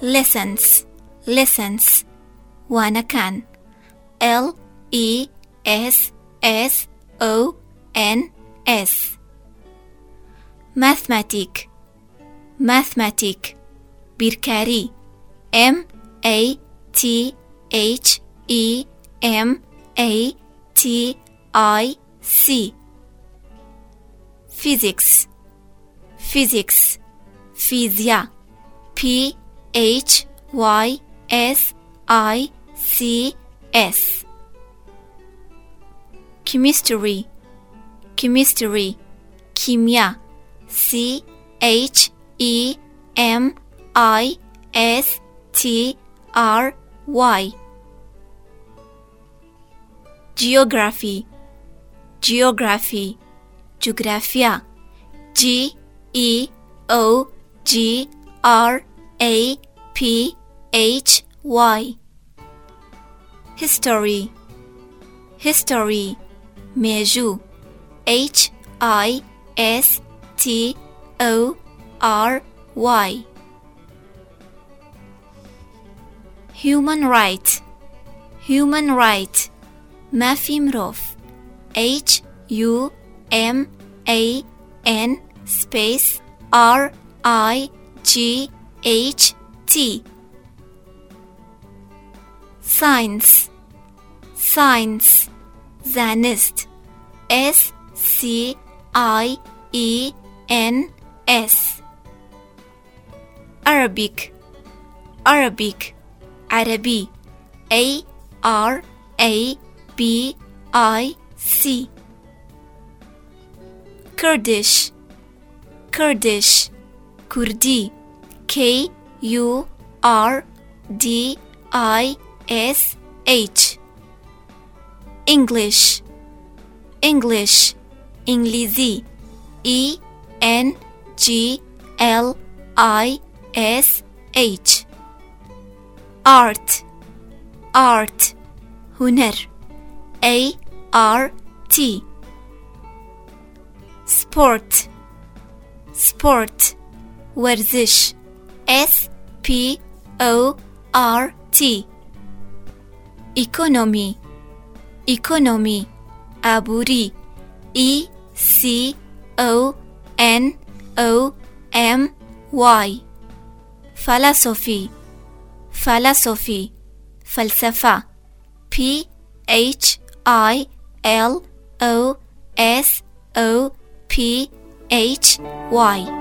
lessons. Lessons. Wanakan. L E S S O N S. Mathematic Mathematic Birkari. M A T H E M A T I C. Physics. Physics. Physia P H Y S I C S. Chemistry. Chemistry. Kimya C H E M I S T R Y. Geography. Geography. Geografia G E O G R a P H Y. History. History. Meju H I S T O R Y. Human Right Human Right Mafimrov H U M A N space R I G H T. Science. Science. Zanist S C I E N S. Arabic. Arabic. Arabi. A R A B I C. Kurdish. Kurdish. Kurdi. K U R D I S H. English. English. İngilizi E N G L I S H. Art. Art. Hüner A R T. Sport. Sport. Verziş P O R T. Economy. Economy. Aburi. E C O N O M Y. Philosophy. Philosophy. Falsafa. P H I L O S O P H Y.